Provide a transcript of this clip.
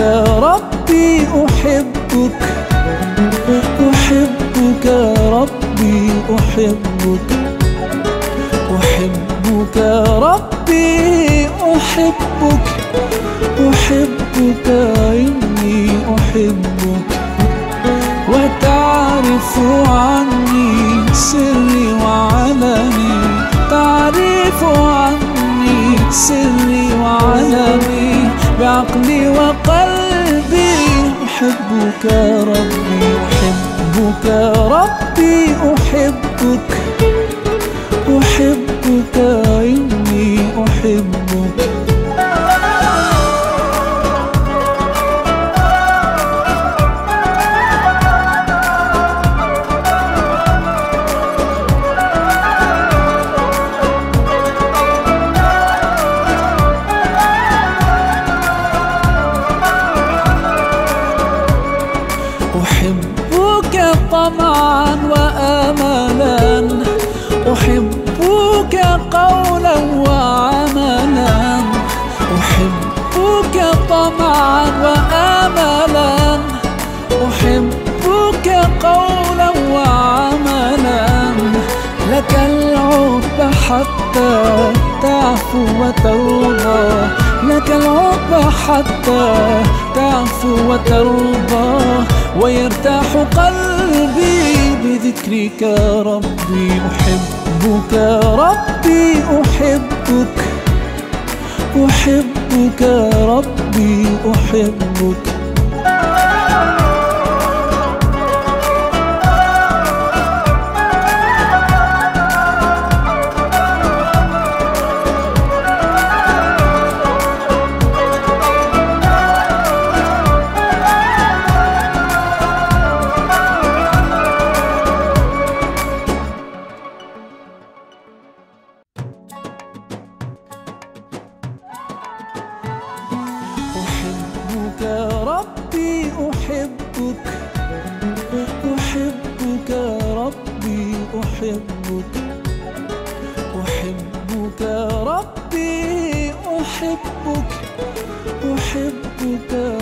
ربي أحبك أحبك ربي أحبك أحبك ربي أحبك أحبك إني أحبك. وتعرف عني سري وعلمي تعرف عني سري وعلمي بعقلي وقلبي. أحبك ربي أحبك ربي أحبك. أحبك طمعا وأملا. أحبك قولا وعملا. أحبك طمعا وأملا. أحبك قولا وعملا. لك العب حتى تعفو وترضى. لك العب حتى تعفو وترضى. ويرتاح قلبي بذكرك. ربي أحبك ربي أحبك أحبك ربي أحبك. أحبك أحبك ربي أحبك أحبك ربي أحبك أحبك أحبك